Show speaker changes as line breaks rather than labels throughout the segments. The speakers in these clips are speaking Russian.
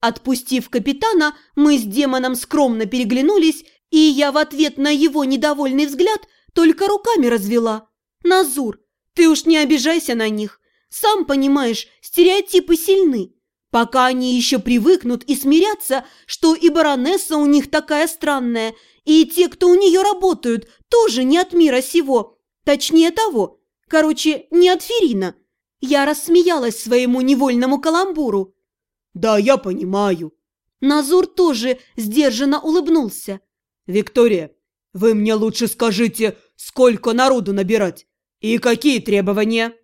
Отпустив капитана, мы с демоном скромно переглянулись, и я в ответ на его недовольный взгляд только руками развела. «Назур, ты уж не обижайся на них. Сам понимаешь, стереотипы сильны. Пока они еще привыкнут и смирятся, что и баронесса у них такая странная, и те, кто у нее работают, тоже не от мира сего. Точнее того, короче, не от Ферина. Я рассмеялась своему невольному каламбуру.
«Да, я понимаю».
Назур тоже сдержанно улыбнулся.
«Виктория, вы мне лучше скажите, сколько народу набирать и какие требования?»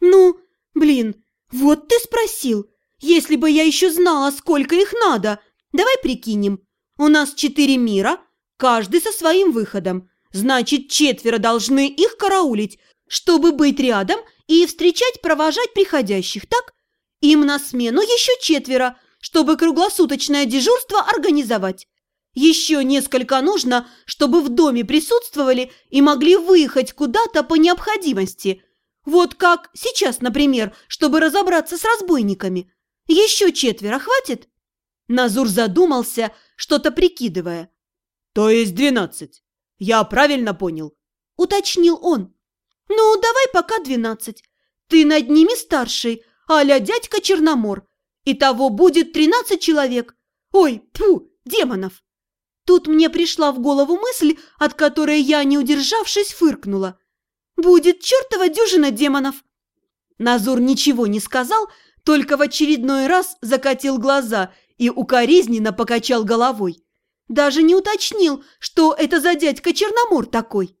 «Ну, блин, вот ты спросил. Если бы я еще знала, сколько их надо. Давай прикинем. У нас четыре мира, каждый со своим выходом. Значит, четверо должны их караулить, чтобы быть рядом и встречать, провожать приходящих, так? Им на смену еще четверо, чтобы круглосуточное дежурство организовать. Еще несколько нужно, чтобы в доме присутствовали и могли выехать куда-то по необходимости. Вот как сейчас, например, чтобы разобраться с разбойниками. Еще четверо хватит?» Назур задумался, что-то прикидывая.
«То есть двенадцать? Я правильно понял?»
Уточнил он. «Ну, давай пока двенадцать. Ты над ними старший, а-ля дядька Черномор. Итого будет тринадцать человек. Ой, тьфу, демонов!» Тут мне пришла в голову мысль, от которой я, не удержавшись, фыркнула. «Будет чертова дюжина демонов!» Назур ничего не сказал, только в очередной раз закатил глаза и укоризненно покачал головой. Даже не уточнил, что это за дядька Черномор такой.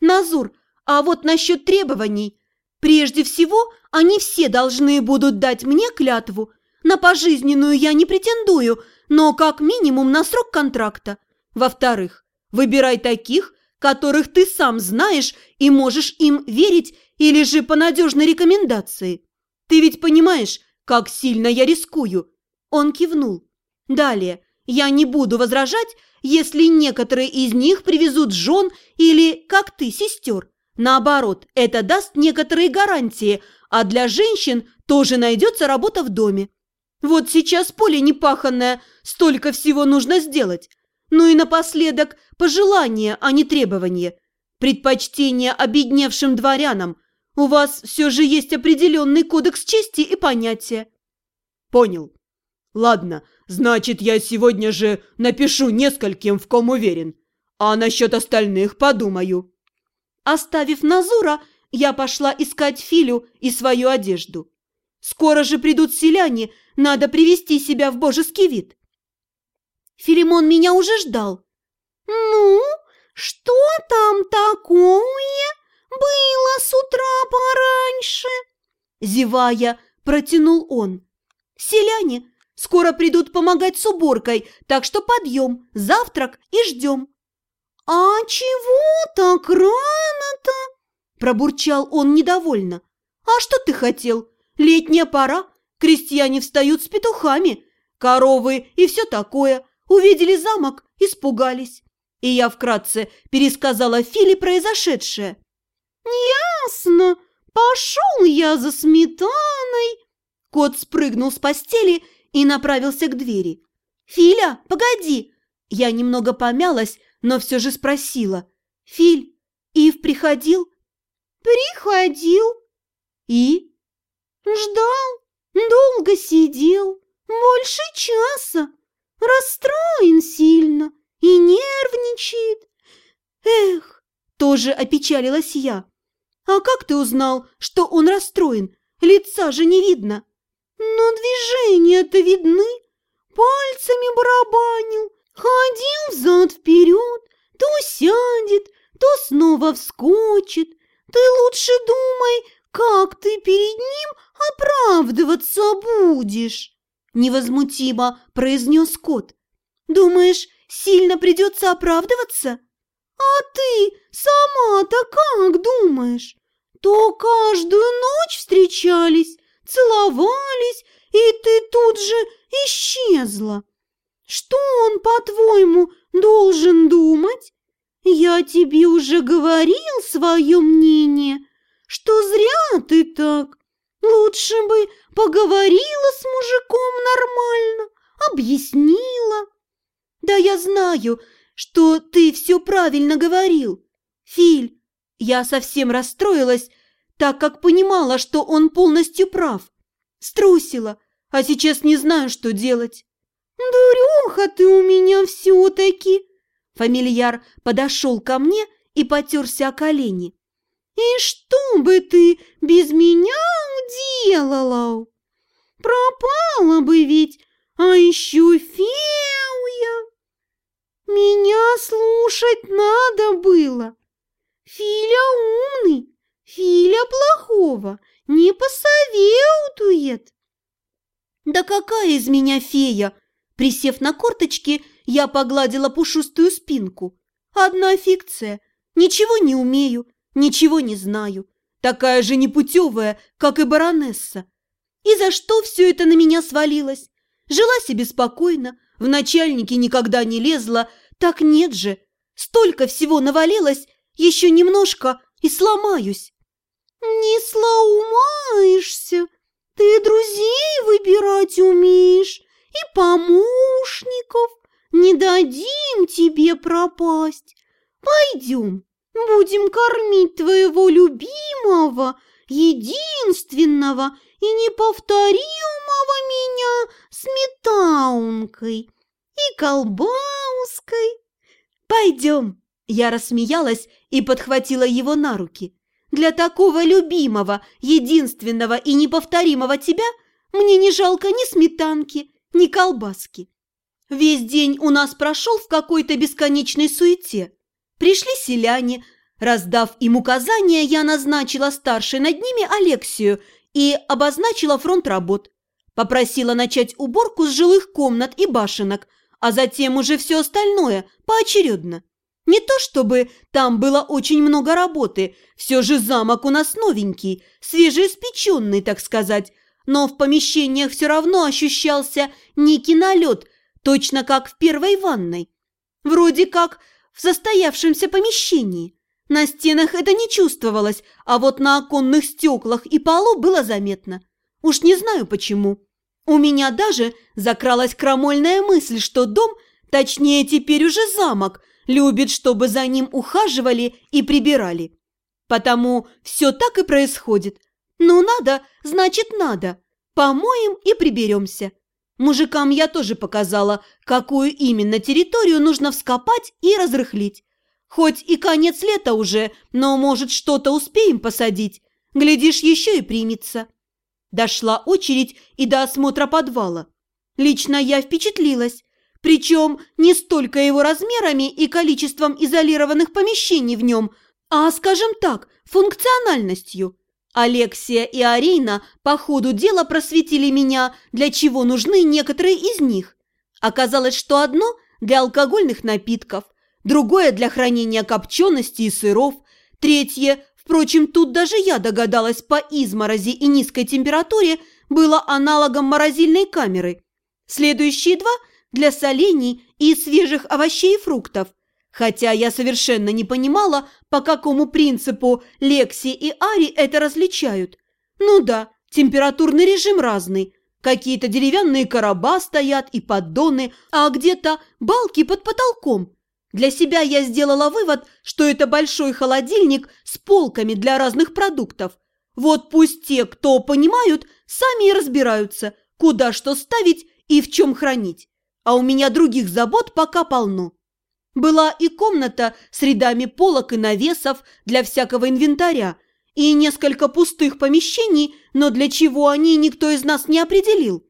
Назур, а вот насчет требований. Прежде всего, они все должны будут дать мне клятву. На пожизненную я не претендую, но как минимум на срок контракта. Во-вторых, выбирай таких, которых ты сам знаешь и можешь им верить или же по надежной рекомендации. Ты ведь понимаешь, как сильно я рискую?» Он кивнул. «Далее, я не буду возражать, если некоторые из них привезут жен или, как ты, сестер. Наоборот, это даст некоторые гарантии, а для женщин тоже найдется работа в доме. Вот сейчас поле непаханное, столько всего нужно сделать. Ну и напоследок пожелание, а не требование. Предпочтение обедневшим дворянам, у вас все же есть определенный кодекс чести и понятия.
Понял. Ладно, значит, я сегодня же напишу нескольким, в ком уверен. А насчет остальных подумаю.
Оставив Назура, я пошла искать Филю и свою одежду. Скоро же придут селяне, надо привести себя в божеский вид. Филимон меня уже ждал. «Ну, что там такое?» «Было с утра пораньше!» Зевая, протянул он. «Селяне скоро придут помогать с уборкой, так что подъем, завтрак и ждем». «А чего так рано-то?» Пробурчал он недовольно. «А что ты хотел? Летняя пора, крестьяне встают с петухами, коровы и все такое. Увидели замок, испугались». И я вкратце пересказала Филе произошедшее. «Ясно. Пошел я за сметаной». Кот спрыгнул с постели и направился к двери. «Филя, погоди!» Я немного помялась, но все же спросила. «Филь, Ив приходил?» «Приходил». «И?» «Ждал. Долго сидел. Больше часа. Расстроен сильно и нервничает. Эх, тоже опечалилась я. «А как ты узнал, что он расстроен? Лица же не видно». «Но движения-то видны. Пальцами барабанил, ходил взад-вперед, то сядет, то снова вскочит. Ты лучше думай, как ты перед ним оправдываться будешь!» Невозмутимо произнес кот. «Думаешь, сильно придется оправдываться?» «А ты сама-то как думаешь? То каждую ночь встречались, целовались, и ты тут же исчезла. Что он, по-твоему, должен думать? Я тебе уже говорил свое мнение, что зря ты так. Лучше бы поговорила с мужиком нормально, объяснила. Да я знаю, что ты все правильно говорил. Филь, я совсем расстроилась, так как понимала, что он полностью прав. Струсила, а сейчас не знаю, что делать. «Дуреха ты у меня все-таки!» Фамильяр подошел ко мне и потерся о колени. «И что бы ты без меня уделала? Пропала бы ведь, а еще фея! Меня слушать надо было. Филя умный, Филя плохого не посоветует». «Да какая из меня фея?» Присев на корточки, я погладила пушистую спинку. Одна фикция. Ничего не умею, ничего не знаю. Такая же непутевая, как и баронесса. И за что все это на меня свалилось? Жила себе спокойно, в начальники никогда не лезла. Так нет же. Столько всего навалилось, еще немножко и сломаюсь. Не сломаешься. Ты друзей выбирать умеешь и помощников. Не дадим тебе пропасть. Пойдем, будем кормить твоего любимого, единственного и неповторимого меня сметаункой и колбауской. Пойдем. Я рассмеялась и подхватила его на руки. Для такого любимого, единственного и неповторимого тебя мне не жалко ни сметанки, ни колбаски. Весь день у нас прошел в какой-то бесконечной суете. Пришли селяне, раздав им указания, я назначила старшей над ними Алексию и обозначила фронт работ. Попросила начать уборку с жилых комнат и башенок, а затем уже все остальное поочередно. Не то чтобы там было очень много работы, все же замок у нас новенький, свежеиспеченный, так сказать, но в помещениях все равно ощущался некий налет, точно как в первой ванной. Вроде как в состоявшемся помещении. На стенах это не чувствовалось, а вот на оконных стеклах и полу было заметно. Уж не знаю почему. У меня даже закралась крамольная мысль, что дом, точнее теперь уже замок, любит, чтобы за ним ухаживали и прибирали. Потому все так и происходит. Ну надо, значит надо. Помоем и приберемся. Мужикам я тоже показала, какую именно территорию нужно вскопать и разрыхлить. Хоть и конец лета уже, но, может, что-то успеем посадить. Глядишь, еще и примется. Дошла очередь и до осмотра подвала. Лично я впечатлилась. Причем не столько его размерами и количеством изолированных помещений в нем, а, скажем так, функциональностью. Алексия и Арина по ходу дела просветили меня, для чего нужны некоторые из них. Оказалось, что одно для алкогольных напитков, другое для хранения копчености и сыров, третье, впрочем, тут даже я догадалась по изморози и низкой температуре, было аналогом морозильной камеры. Следующие два – для солений и свежих овощей и фруктов – Хотя я совершенно не понимала, по какому принципу Лекси и Ари это различают. Ну да, температурный режим разный. Какие-то деревянные короба стоят и поддоны, а где-то балки под потолком. Для себя я сделала вывод, что это большой холодильник с полками для разных продуктов. Вот пусть те, кто понимают, сами и разбираются, куда что ставить и в чем хранить. А у меня других забот пока полно. Была и комната с рядами полок и навесов для всякого инвентаря, и несколько пустых помещений, но для чего они никто из нас не определил.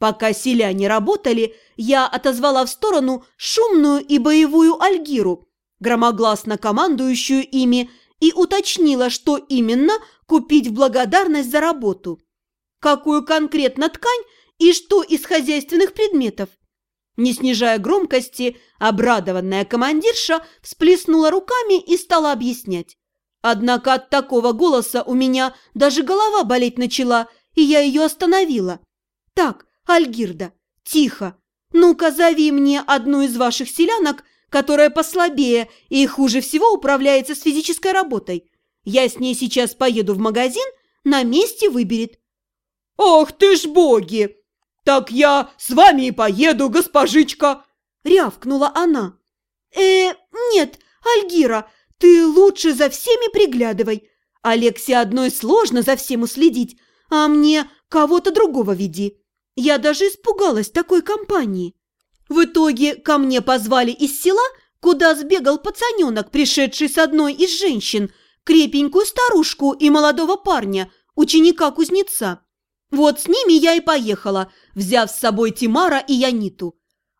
Пока селяне работали, я отозвала в сторону шумную и боевую Альгиру, громогласно командующую ими, и уточнила, что именно купить в благодарность за работу. Какую конкретно ткань и что из хозяйственных предметов. Не снижая громкости, обрадованная командирша всплеснула руками и стала объяснять. Однако от такого голоса у меня даже голова болеть начала, и я ее остановила. «Так, Альгирда, тихо. Ну-ка, зови мне одну из ваших селянок, которая послабее и хуже всего управляется с физической работой. Я с ней сейчас поеду в магазин, на месте выберет». «Ох ты ж боги!»
«Так я с вами и поеду, госпожичка!»
– рявкнула она. «Э, нет, Альгира, ты лучше за всеми приглядывай. Алексе одной сложно за всем уследить, а мне кого-то другого веди. Я даже испугалась такой компании. В итоге ко мне позвали из села, куда сбегал пацаненок, пришедший с одной из женщин, крепенькую старушку и молодого парня, ученика-кузнеца. Вот с ними я и поехала, взяв с собой Тимара и Яниту.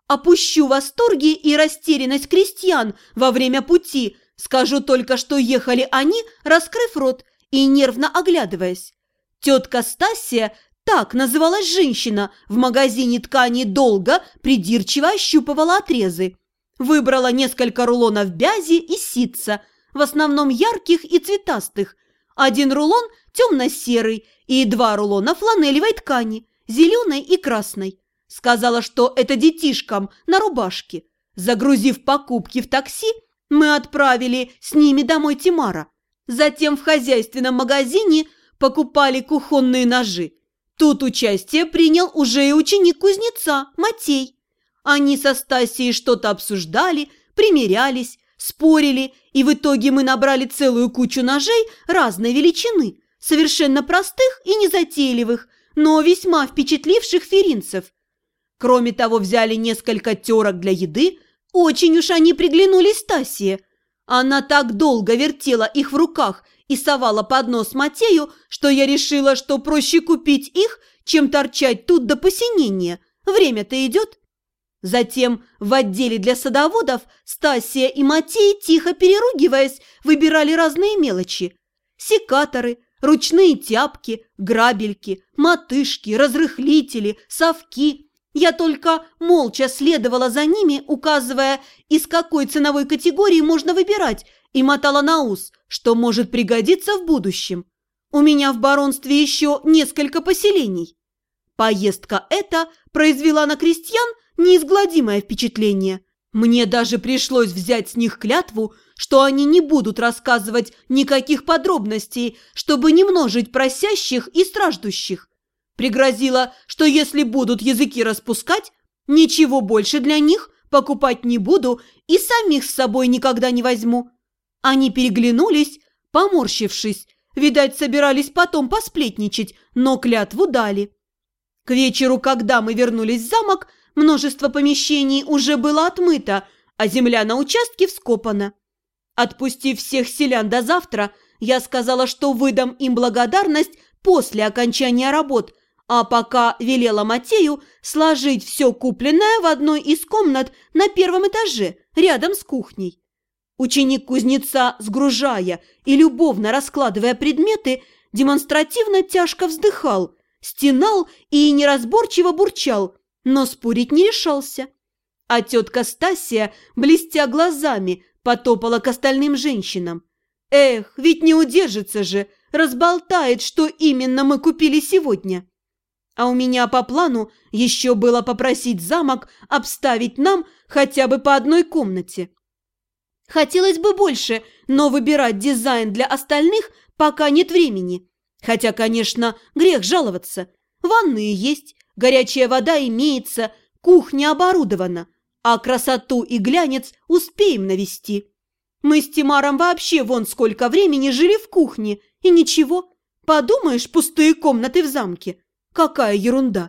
Опущу восторги и растерянность крестьян во время пути, скажу только, что ехали они, раскрыв рот и нервно оглядываясь. Тетка Стасия, так называлась женщина, в магазине ткани долго, придирчиво ощупывала отрезы. Выбрала несколько рулонов бязи и ситца, в основном ярких и цветастых. Один рулон темно-серый и два рулона фланелевой ткани, зеленой и красной. Сказала, что это детишкам на рубашке. Загрузив покупки в такси, мы отправили с ними домой Тимара. Затем в хозяйственном магазине покупали кухонные ножи. Тут участие принял уже и ученик кузнеца, Матей. Они со Стасией что-то обсуждали, примерялись, спорили, и в итоге мы набрали целую кучу ножей разной величины, совершенно простых и незатейливых, но весьма впечатливших феринцев. Кроме того, взяли несколько терок для еды, очень уж они приглянулись Стасии. Она так долго вертела их в руках и совала под нос Матею, что я решила, что проще купить их, чем торчать тут до посинения. Время-то идет. Затем в отделе для садоводов Стасия и Матей, тихо переругиваясь, выбирали разные мелочи. Секаторы – Ручные тяпки, грабельки, мотышки, разрыхлители, совки. Я только молча следовала за ними, указывая, из какой ценовой категории можно выбирать, и мотала на ус, что может пригодиться в будущем. У меня в баронстве еще несколько поселений. Поездка эта произвела на крестьян неизгладимое впечатление. Мне даже пришлось взять с них клятву, что они не будут рассказывать никаких подробностей, чтобы не множить просящих и страждущих. Пригрозила, что если будут языки распускать, ничего больше для них покупать не буду и самих с собой никогда не возьму. Они переглянулись, поморщившись, видать, собирались потом посплетничать, но клятву дали. К вечеру, когда мы вернулись в замок, множество помещений уже было отмыто, а земля на участке вскопана. Отпустив всех селян до завтра, я сказала, что выдам им благодарность после окончания работ, а пока велела Матею сложить все купленное в одной из комнат на первом этаже, рядом с кухней. Ученик кузнеца, сгружая и любовно раскладывая предметы, демонстративно тяжко вздыхал, стенал и неразборчиво бурчал, но спорить не решался. А тетка Стасия, блестя глазами, потопала к остальным женщинам. Эх, ведь не удержится же, разболтает, что именно мы купили сегодня. А у меня по плану еще было попросить замок обставить нам хотя бы по одной комнате. Хотелось бы больше, но выбирать дизайн для остальных пока нет времени. Хотя, конечно, грех жаловаться. Ванные есть, горячая вода имеется, кухня оборудована – а красоту и глянец успеем навести. Мы с Тимаром вообще вон сколько времени жили в кухне, и ничего. Подумаешь, пустые комнаты в замке. Какая ерунда.